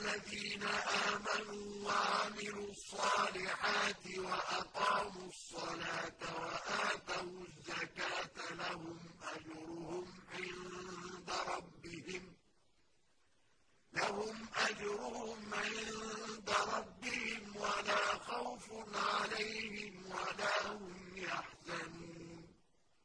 الَّذِينَ آمَنُوا وَعَمِلُوا الصَّالِحَاتِ وَأَقَامُوا الصَّلَاةَ وَآتَوُا الزَّكَاةَ لَهُمْ أَجْرُهُمْ عِندَ رَبِّهِمْ لهم أجرهم عند ربهم ولا خوف عليهم